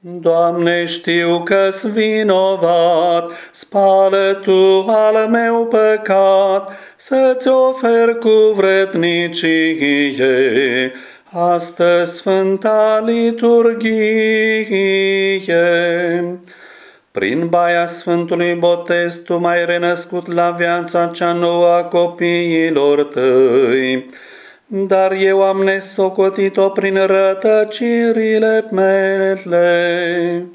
Doamne, știu că-s vinovat, spală Tu al meu păcat, să-ți ofer cu vrednicie, astăzi Sfânta Liturghie. Prin baia Sfântului Botez Tu m-ai renăscut la viața cea nouă a copiilor Tăi, dar eu am nesocotit-o prin rătăcirile mele.